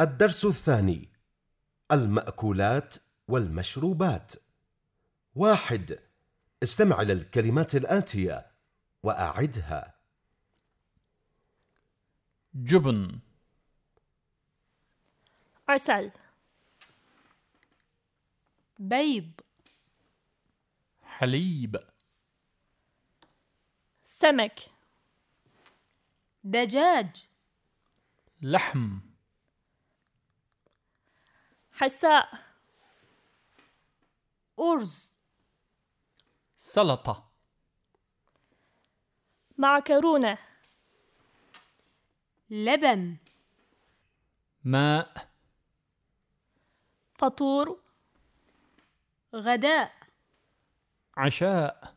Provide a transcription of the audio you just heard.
الدرس الثاني المأكولات والمشروبات. واحد استمع إلى الكلمات الآتية وأعدها. جبن. عسل. بيض. حليب. سمك. دجاج. لحم. حساء. أرز. سلطة. معكرونة. لبن. ماء. فطور. غداء. عشاء.